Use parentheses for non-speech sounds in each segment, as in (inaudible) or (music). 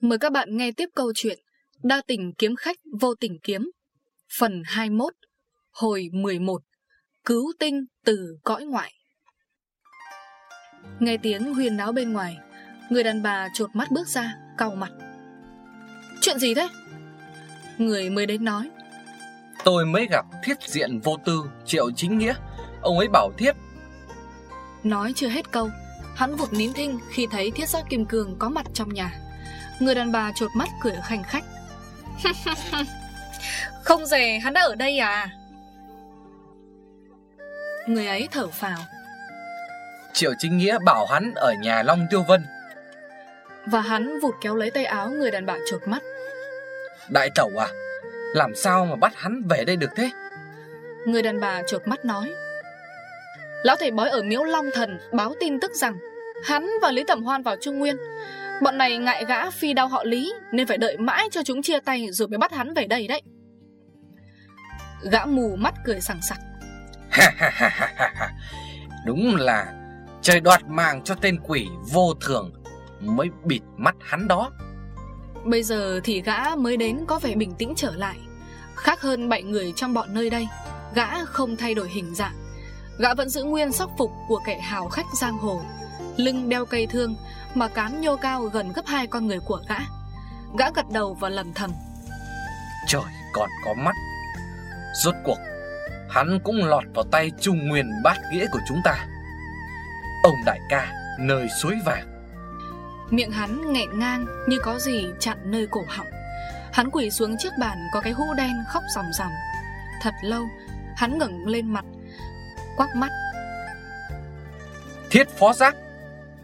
Mời các bạn nghe tiếp câu chuyện Đa tình kiếm khách vô tình kiếm Phần 21 Hồi 11 Cứu tinh từ cõi ngoại. Nghe tiếng huyền náo bên ngoài Người đàn bà trột mắt bước ra cau mặt. Chuyện gì thế? Người mới đến nói. Tôi mới gặp thiết diện vô tư Triệu chính nghĩa. Ông ấy bảo thiếp Nói chưa hết câu Hắn vụt nín thinh khi thấy thiết giáp kim cương có mặt trong nhà Người đàn bà trột mắt cười khanh khách. (laughs) Không dè hắn đã ở đây à? Người ấy thở phào. Triệu chính nghĩa bảo hắn ở nhà Long Tiêu Vân. Và hắn vụt kéo lấy tay áo người đàn bà trột mắt. Đại tẩu à Làm sao mà bắt hắn về đây được thế? Người đàn bà trột mắt nói. Lão thầy bói ở miếu Long Thần báo tin tức rằng Hắn và Lý Tẩm Hoan vào Trung Nguyên Bọn này ngại gã phi đau họ Lý Nên phải đợi mãi cho chúng chia tay Rồi mới bắt hắn về đây đấy. Gã mù mắt cười sảng sặc. Đúng là Trời đoạt mạng cho tên quỷ vô thường Mới bịt mắt hắn đó. Bây giờ thì gã mới đến có vẻ bình tĩnh trở lại. Khác hơn bảy người trong bọn nơi đây Gã không thay đổi hình dạng. Gã vẫn giữ nguyên sắc phục của kẻ hào khách giang hồ Lưng đeo cây thương Mà cán nhô cao gần gấp hai con người của gã. Gã gật đầu và lầm thầm. Trời còn có mắt. Rốt cuộc Hắn cũng lọt vào tay trung nguyên bát nghĩa của chúng ta. Ông đại ca nơi suối vàng. Miệng hắn nghẹn ngang như có gì chặn nơi cổ họng. Hắn quỷ xuống trước bàn có cái hũ đen khóc ròng ròng. Thật lâu Hắn ngẩng lên mặt Quắc mắt. Thiết phó giác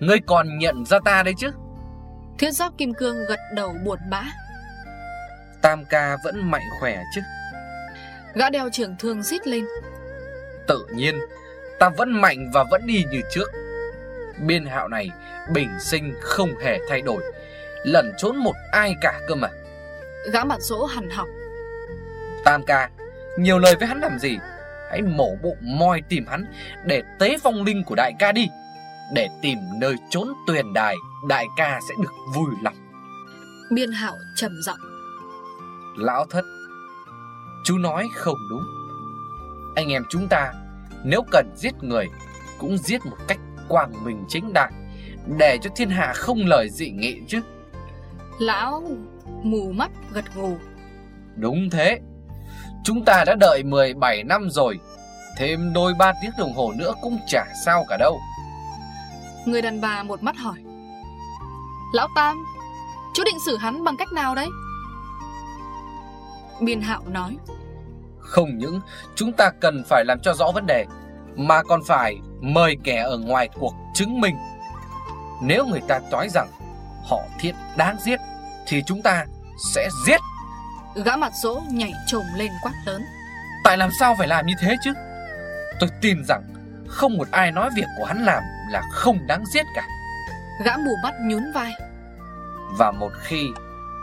Ngươi còn nhận ra ta đấy chứ? Thiết giáp kim cương gật đầu buồn bã. Tam ca vẫn mạnh khỏe chứ? Gã đeo trường thương rít lên. Tự nhiên Ta vẫn mạnh và vẫn đi như trước. Biên hạo này Bình sinh không hề thay đổi. Lẩn trốn một ai cả cơ mà. Gã mặt dỗ hằn học. Tam ca Nhiều lời với hắn làm gì? Hãy mổ bụng moi tìm hắn Để tế phong linh của đại ca đi Để tìm nơi trốn tuyền đài Đại ca sẽ được vui lòng. Biên hạo trầm giọng. Lão thất Chú nói không đúng. Anh em chúng ta Nếu cần giết người Cũng giết một cách quang minh chính đại Để cho thiên hạ không lời dị nghị chứ. Lão mù mắt gật gù. Đúng thế. Chúng ta đã đợi 17 năm rồi Thêm đôi ba tiếng đồng hồ nữa cũng chả sao cả đâu Người đàn bà một mắt hỏi. Lão Tam Chú định xử hắn bằng cách nào đấy? Biên hạo nói. Không những chúng ta cần phải làm cho rõ vấn đề Mà còn phải mời kẻ ở ngoài cuộc chứng minh. Nếu người ta nói rằng họ thiết đáng giết Thì chúng ta sẽ giết. Gã mặt dỗ nhảy trồm lên quát lớn. Tại làm sao phải làm như thế chứ? Tôi tin rằng Không một ai nói việc của hắn làm Là không đáng giết cả. Gã mù mắt nhún vai. Và một khi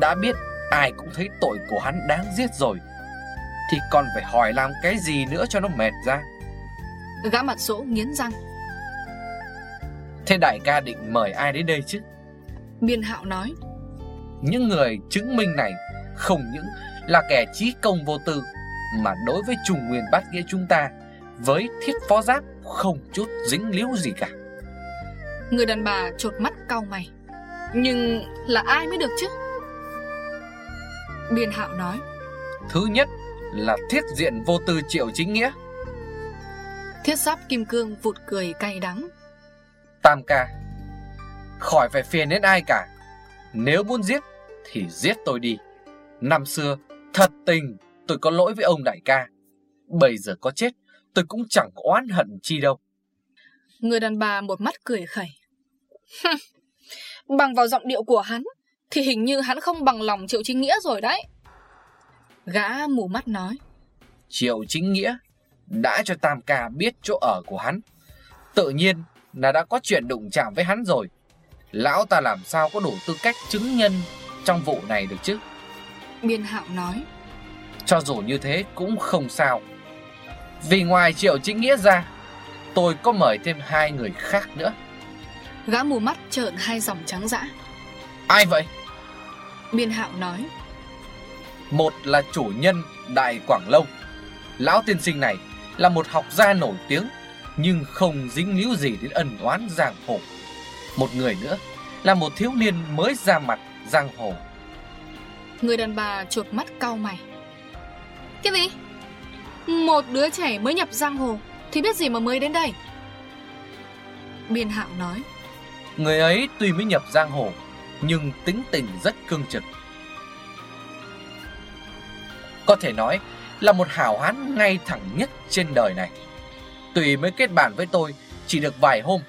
đã biết Ai cũng thấy tội của hắn đáng giết rồi Thì còn phải hỏi làm cái gì nữa cho nó mệt ra. Gã mặt dỗ nghiến răng. Thế đại ca định mời ai đến đây chứ? Biên hạo nói. Những người chứng minh này Không những là kẻ trí công vô tư Mà đối với trùng nguyên bát nghĩa chúng ta Với thiết phó giáp Không chút dính líu gì cả Người đàn bà trột mắt cau mày. Nhưng là ai mới được chứ? Biên hạo nói. Thứ nhất là thiết diện vô tư triệu chính nghĩa. Thiết giáp kim cương vụt cười cay đắng. Tam ca Khỏi phải phiền đến ai cả. Nếu muốn giết Thì giết tôi đi. Năm xưa Thật tình tôi có lỗi với ông đại ca. Bây giờ có chết Tôi cũng chẳng có oán hận chi đâu Người đàn bà một mắt cười khẩy. Bằng vào giọng điệu của hắn Thì hình như hắn không bằng lòng Triệu Chính Nghĩa rồi đấy. Gã mù mắt nói. Triệu Chính Nghĩa Đã cho Tam Ca biết chỗ ở của hắn. Tự nhiên là đã có chuyện đụng chạm với hắn rồi. Lão ta làm sao có đủ tư cách chứng nhân Trong vụ này được chứ? Biên hạo nói. Cho dù như thế cũng không sao. Vì ngoài Triệu Chính Nghĩa ra Tôi có mời thêm hai người khác nữa. Gã mù mắt trợn hai dòng trắng dã. Ai vậy? Biên Hạo nói. Một là chủ nhân Đại Quảng Long Lão tiên sinh này là một học gia nổi tiếng Nhưng không dính líu gì đến ân oán giang hồ. Một người nữa là một thiếu niên mới ra mặt giang hồ. Người đàn bà chuột mắt cau mày. Cái gì? Một đứa trẻ mới nhập giang hồ Thì biết gì mà mới đến đây? Biên hạo nói. Người ấy tuy mới nhập giang hồ Nhưng tính tình rất cương trực. Có thể nói là một hảo hán ngay thẳng nhất trên đời này. Tuy mới kết bạn với tôi chỉ được vài hôm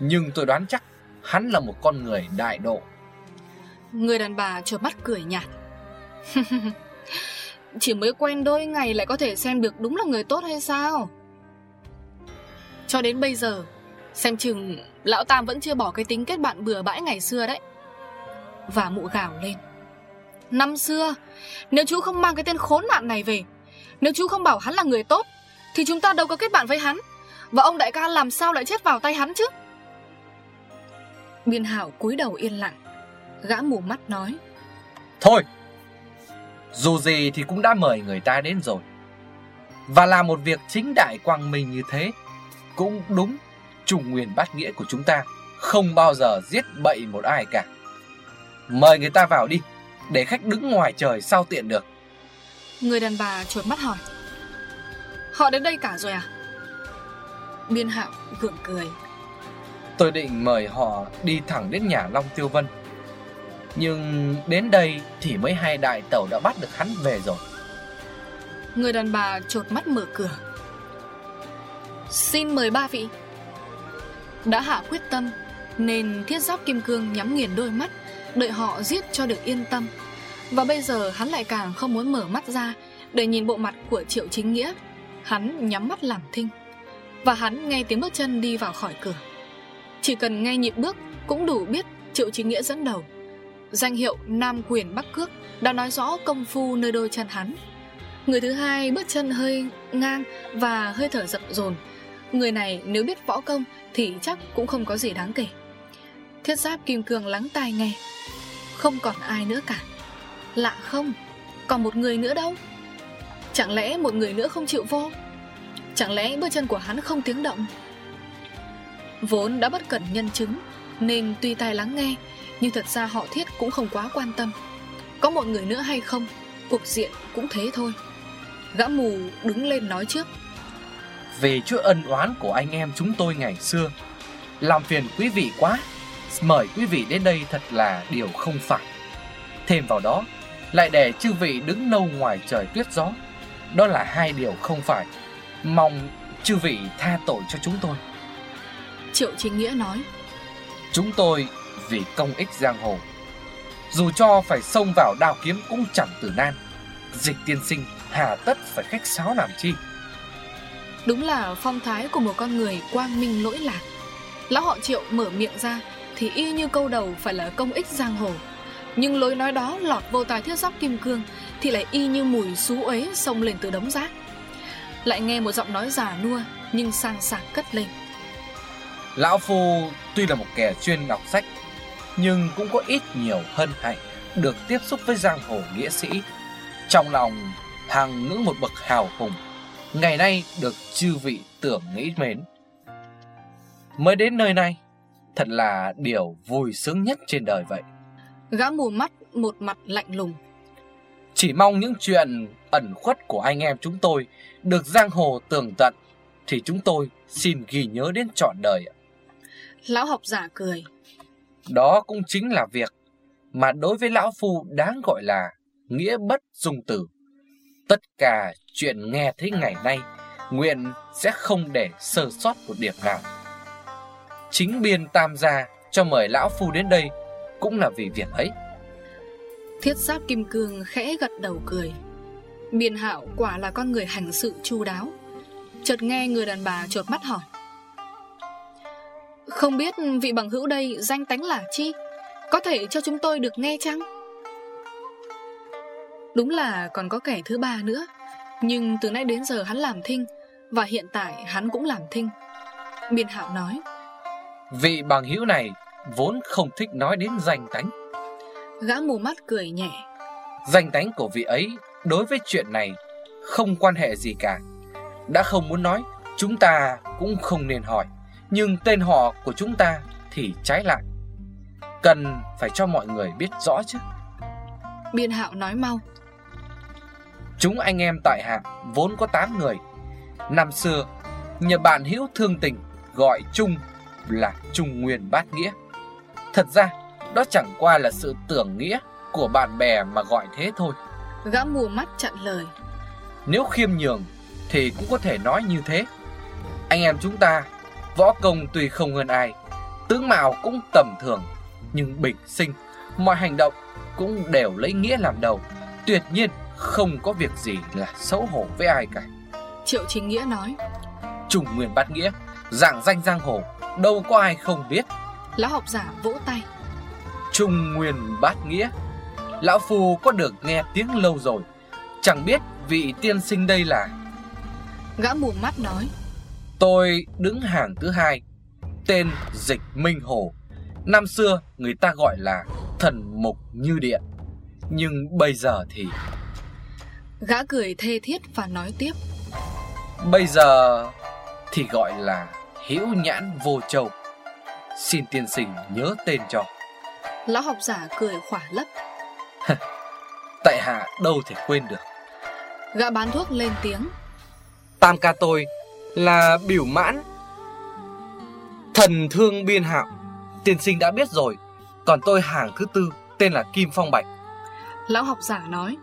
Nhưng tôi đoán chắc hắn là một con người đại độ. Người đàn bà trợn mắt cười nhạt. (laughs) Chỉ mới quen đôi ngày lại có thể xem được đúng là người tốt hay sao cho đến bây giờ, Xem chừng Lão Tam vẫn chưa bỏ cái tính kết bạn bừa bãi ngày xưa đấy. Và mụ gào lên. Năm xưa, Nếu chú không mang cái tên khốn nạn này về, Nếu chú không bảo hắn là người tốt, Thì chúng ta đâu có kết bạn với hắn. Và ông đại ca làm sao lại chết vào tay hắn chứ? Biên hảo cúi đầu yên lặng, Gã mù mắt nói. Thôi, Dù gì thì cũng đã mời người ta đến rồi. Và làm một việc chính đại quang minh như thế cũng đúng Trung nguyên bát nghĩa của chúng ta Không bao giờ giết bậy một ai cả. Mời người ta vào đi Để khách đứng ngoài trời sao tiện được. Người đàn bà chuột mắt hỏi. Họ đến đây cả rồi à? Biên hạo gượng cười. Tôi định mời họ đi thẳng đến nhà Long Tiêu Vân. Nhưng đến đây thì mấy hai đại tàu đã bắt được hắn về rồi. Người đàn bà trột mắt mở cửa Xin mời ba vị. Đã hạ quyết tâm, Nên thiết giáp kim cương nhắm nghiền đôi mắt, Đợi họ giết cho được yên tâm. Và bây giờ hắn lại càng không muốn mở mắt ra Để nhìn bộ mặt của Triệu Chính Nghĩa. Hắn nhắm mắt làm thinh. Và hắn nghe tiếng bước chân đi vào khỏi cửa. Chỉ cần nghe nhịp bước Cũng đủ biết Triệu Chính Nghĩa dẫn đầu. Danh hiệu Nam Quyền Bắc Cước Đã nói rõ công phu nơi đôi chân hắn. Người thứ hai bước chân hơi ngang Và hơi thở dập dồn Người này nếu biết võ công Thì chắc cũng không có gì đáng kể. Thiết giáp kim cương lắng tai nghe. Không còn ai nữa cả. Lạ không? Còn một người nữa đâu? Chẳng lẽ một người nữa không chịu vô? Chẳng lẽ bước chân của hắn không tiếng động? Vốn đã bất cẩn nhân chứng, Nên tuy tai lắng nghe, Nhưng thật ra họ thiết cũng không quá quan tâm. Có một người nữa hay không Cuộc diện cũng thế thôi. Gã mù đứng lên nói trước. Về chuỗi ân oán của anh em chúng tôi ngày xưa. Làm phiền quý vị quá Mời quý vị đến đây thật là điều không phải. Thêm vào đó Lại để chư vị đứng lâu ngoài trời tuyết gió. Đó là hai điều không phải. Mong chư vị tha tội cho chúng tôi. Triệu Chính Nghĩa nói Chúng tôi vì công ích giang hồ Dù cho phải xông vào đao kiếm cũng chẳng tử nan. Dịch tiên sinh hà tất phải khách sáo làm chi Đúng là phong thái của một con người quang minh lỗi lạc. Lão họ triệu mở miệng ra, Thì y như câu đầu phải là công ích giang hồ. Nhưng lối nói đó lọt vô tài thiết giáp kim cương, Thì lại y như mùi xú ấy xông lên từ đống rác. Lại nghe một giọng nói già nua, Nhưng sang sảng cất lên. Lão Phu tuy là một kẻ chuyên đọc sách, Nhưng cũng có ít nhiều hân hạnh Được tiếp xúc với giang hồ nghĩa sĩ. Trong lòng hàng ngưỡng một bậc hào hùng Ngày nay được chư vị tưởng nghĩ mến. Mới đến nơi này Thật là điều vui sướng nhất trên đời vậy. Gã mù mắt một mặt lạnh lùng. Chỉ mong những chuyện ẩn khuất của anh em chúng tôi Được giang hồ tường tận Thì chúng tôi xin ghi nhớ đến trọn đời Lão học giả cười. Đó cũng chính là việc Mà đối với Lão Phu đáng gọi là Nghĩa bất dung tử Tất cả chuyện nghe thấy ngày nay, Nguyện sẽ không để sơ sót một điểm nào. Chính biên tam gia cho mời Lão Phu đến đây Cũng là vì việc ấy. Thiết giáp kim cương khẽ gật đầu cười. Biên hạo quả là con người hành sự chu đáo. Chợt nghe người đàn bà trột mắt hỏi. Không biết vị bằng hữu đây danh tánh là chi? Có thể cho chúng tôi được nghe chăng? Đúng là còn có kẻ thứ ba nữa. Nhưng từ nay đến giờ hắn làm thinh Và hiện tại hắn cũng làm thinh. Biên hạo nói Vị bằng hữu này vốn không thích nói đến danh tánh. Gã mù mắt cười nhẹ. Danh tánh của vị ấy đối với chuyện này không quan hệ gì cả. Đã không muốn nói Chúng ta cũng không nên hỏi. Nhưng tên họ của chúng ta thì trái lại. Cần phải cho mọi người biết rõ chứ. Biên hạo nói mau Chúng anh em tại hạ vốn có 8 người. Năm xưa Nhờ bạn hữu thương tình Gọi chung là Trung Nguyên Bát Nghĩa. Thật ra Đó chẳng qua là sự tưởng nghĩa Của bạn bè mà gọi thế thôi. Gã mù mắt chặn lời. Nếu khiêm nhường Thì cũng có thể nói như thế. Anh em chúng ta Võ công tuy không hơn ai Tướng mạo cũng tầm thường Nhưng bình sinh Mọi hành động cũng đều lấy nghĩa làm đầu. Tuyệt nhiên không có việc gì là xấu hổ với ai cả. Triệu Chính Nghĩa nói. Trùng nguyên bát nghĩa Dạng danh giang hồ Đâu có ai không biết. Lão học giả vỗ tay. Trung nguyên bát nghĩa Lão Phu có được nghe tiếng lâu rồi Chẳng biết vị tiên sinh đây là? Gã mù mắt nói. Tôi đứng hàng thứ hai Tên Dịch Minh Hồ. Năm xưa người ta gọi là Thần Mục Như Điện Nhưng bây giờ thì Gã cười thê thiết và nói tiếp. Bây giờ thì gọi là Hữu Nhãn Vô Châu. Xin tiên sinh nhớ tên cho. Lão học giả cười khỏa lấp. (laughs) Tại hạ đâu thể quên được. Gã bán thuốc lên tiếng. Tam ca tôi là biểu mãn Thần thương biên hạo Tiên sinh đã biết rồi Còn tôi hàng thứ tư tên là Kim Phong Bạch. Lão học giả nói.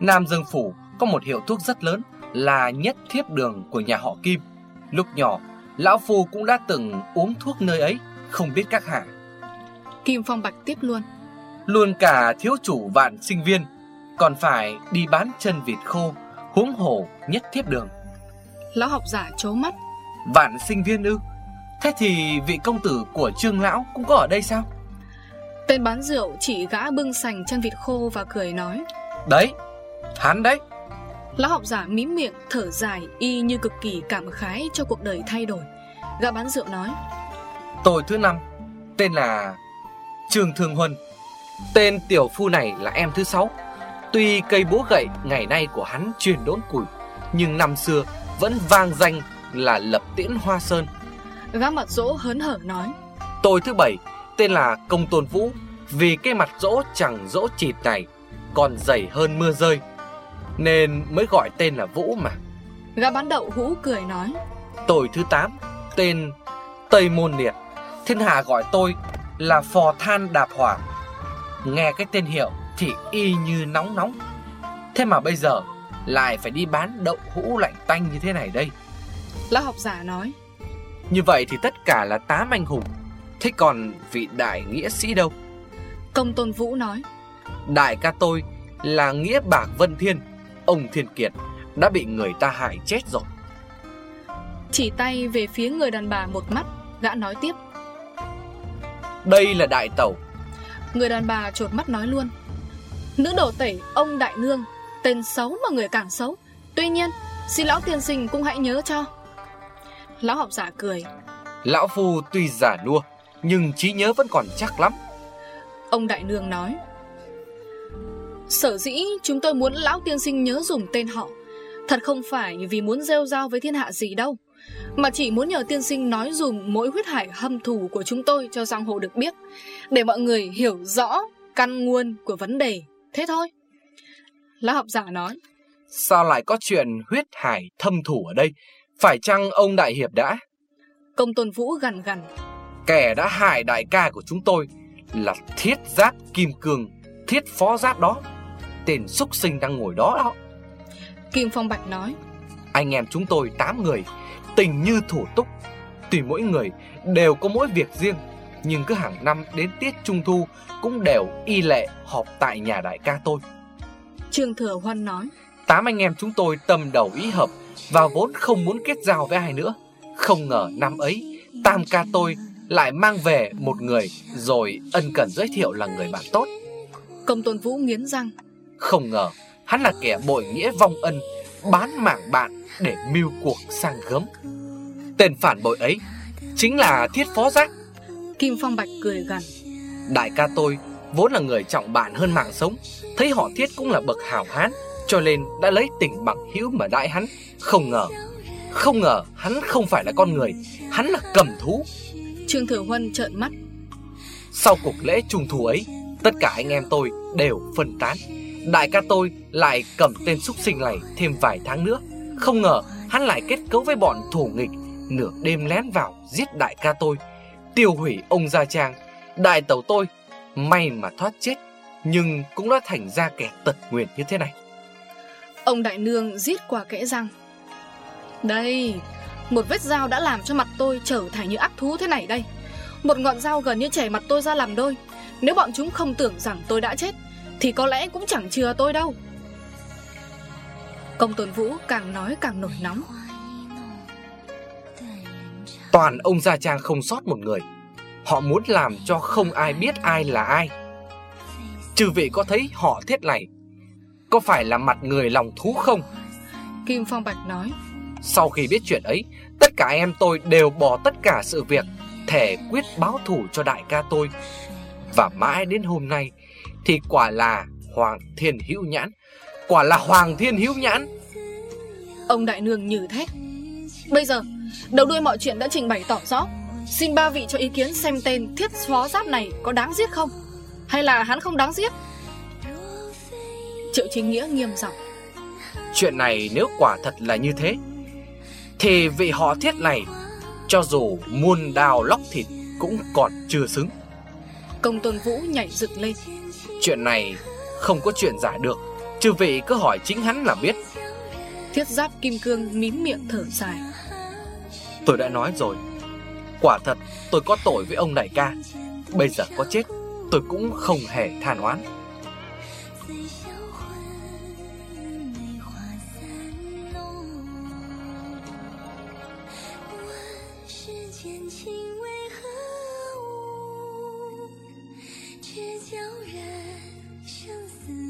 Nam Dương Phủ có một hiệu thuốc rất lớn Là nhất thiếp đường của nhà họ Kim. Lúc nhỏ Lão Phu cũng đã từng uống thuốc nơi ấy Không biết các hạ. Kim Phong Bạch tiếp luôn. Luôn cả thiếu chủ vạn sinh viên Còn phải đi bán chân vịt khô Huống hổ nhất thiếp đường. Lão học giả chố mắt. Vạn sinh viên ư? Thế thì vị công tử của trương lão cũng có ở đây sao? Tên bán rượu chỉ gã bưng sành chân vịt khô và cười nói. Đấy Hắn đấy Lão học giả mím miệng thở dài Y như cực kỳ cảm khái cho cuộc đời thay đổi. Gã bán rượu nói Tôi thứ năm Tên là Trương Thương Huân. Tên tiểu phu này là em thứ sáu. Tuy cây búa gậy ngày nay của hắn truyền đốn củi Nhưng năm xưa vẫn vang danh là lập tiễn hoa sơn. Gã mặt dỗ hớn hở nói Tôi thứ bảy tên là Công Tôn Vũ. Vì cái mặt dỗ chẳng dỗ chịt này Còn dày hơn mưa rơi Nên mới gọi tên là Vũ mà. Gã bán đậu hũ cười nói. Tôi thứ tám Tên Tây Môn Liệt Thiên hạ gọi tôi là Phò Than Đạp Hỏa. Nghe cái tên hiệu thì y như nóng nóng. Thế mà bây giờ lại phải đi bán đậu hũ lạnh tanh như thế này đây. Lão học giả nói. Như vậy thì tất cả là tám anh hùng. Thế còn vị đại nghĩa sĩ đâu? Công Tôn Vũ nói. Đại ca tôi là nghĩa bạc Vân Thiên Ông Thiên Kiệt đã bị người ta hại chết rồi. Chỉ tay về phía người đàn bà một mắt Gã nói tiếp. Đây là đại tẩu. Người đàn bà trột mắt nói luôn. Nữ đổ tẩy ông đại nương Tên xấu mà người càng xấu. Tuy nhiên xin lão tiên sinh cũng hãy nhớ cho. Lão học giả cười. Lão Phu tuy giả nua Nhưng trí nhớ vẫn còn chắc lắm. Ông đại nương nói Sở dĩ chúng tôi muốn lão tiên sinh nhớ dùng tên họ. Thật không phải vì muốn rêu rao với thiên hạ gì đâu Mà chỉ muốn nhờ tiên sinh nói dùng mỗi huyết hải hâm thù của chúng tôi cho giang hồ được biết Để mọi người hiểu rõ căn nguồn của vấn đề. Thế thôi. Lão học giả nói Sao lại có chuyện huyết hải thâm thủ ở đây? Phải chăng ông đại hiệp đã? Công tôn vũ gần gần Kẻ đã hại đại ca của chúng tôi Là thiết giáp kim cương Thiết phó giáp đó Tên súc sinh đang ngồi đó đó. Kim Phong Bạch nói Anh em chúng tôi 8 người Tình như thủ túc. Tùy mỗi người đều có mỗi việc riêng Nhưng cứ hàng năm đến tiết trung thu Cũng đều y lệ họp tại nhà đại ca tôi. Trương Thừa Hoan nói Tám anh em chúng tôi tâm đầu ý hợp Và vốn không muốn kết giao với ai nữa. Không ngờ năm ấy Tam ca tôi lại mang về một người Rồi ân cần giới thiệu là người bạn tốt. Công Tôn Vũ nghiến răng Không ngờ hắn là kẻ bội nghĩa vong ân Bán mạng bạn để mưu cuộc sang gớm. Tên phản bội ấy Chính là thiết phó giác. Kim Phong Bạch cười gần. Đại ca tôi Vốn là người trọng bạn hơn mạng sống Thấy họ thiết cũng là bậc hảo hán Cho nên đã lấy tình bằng hữu mà đãi hắn. Không ngờ Không ngờ hắn không phải là con người Hắn là cầm thú. Trương Thừa Huân trợn mắt. Sau cuộc lễ trung thu ấy Tất cả anh em tôi đều phân tán Đại ca tôi lại cầm tên súc sinh này thêm vài tháng nữa. Không ngờ hắn lại kết cấu với bọn thủ nghịch. Nửa đêm lén vào giết đại ca tôi. Tiêu hủy ông Gia Trang. Đại tàu tôi May mà thoát chết, Nhưng cũng đã thành ra kẻ tật nguyền như thế này. Ông Đại Nương giết qua kẽ răng. Đây, Một vết dao đã làm cho mặt tôi trở thành như ác thú thế này đây. Một ngọn dao gần như chảy mặt tôi ra làm đôi. Nếu bọn chúng không tưởng rằng tôi đã chết thì có lẽ cũng chẳng chừa tôi đâu. Công tôn vũ càng nói càng nổi nóng. Toàn ông Gia Trang không sót một người. Họ muốn làm cho không ai biết ai là ai. Trừ vị có thấy họ thiết này? Có phải là mặt người lòng thú không? Kim Phong Bạch nói. Sau khi biết chuyện ấy Tất cả em tôi đều bỏ tất cả sự việc Thể quyết báo thù cho đại ca tôi. Và mãi đến hôm nay Thì quả là Hoàng Thiên Hữu Nhãn. Quả là Hoàng Thiên Hữu Nhãn. Ông Đại Nương như thét. Bây giờ Đầu đuôi mọi chuyện đã trình bày tỏ rõ. Xin ba vị cho ý kiến xem tên thiết phó giáp này có đáng giết không? Hay là hắn không đáng giết? Triệu chính nghĩa nghiêm giọng. Chuyện này nếu quả thật là như thế Thì vị họ thiết này Cho dù muôn đào lóc thịt Cũng còn chưa xứng. Công tôn vũ nhảy dựng lên Chuyện này không có chuyện giả được Chư vị cứ hỏi chính hắn là biết. Thiết giáp kim cương mím miệng thở dài. Tôi đã nói rồi. Quả thật tôi có tội với ông đại ca. Bây giờ có chết Tôi cũng không hề than oán 相思。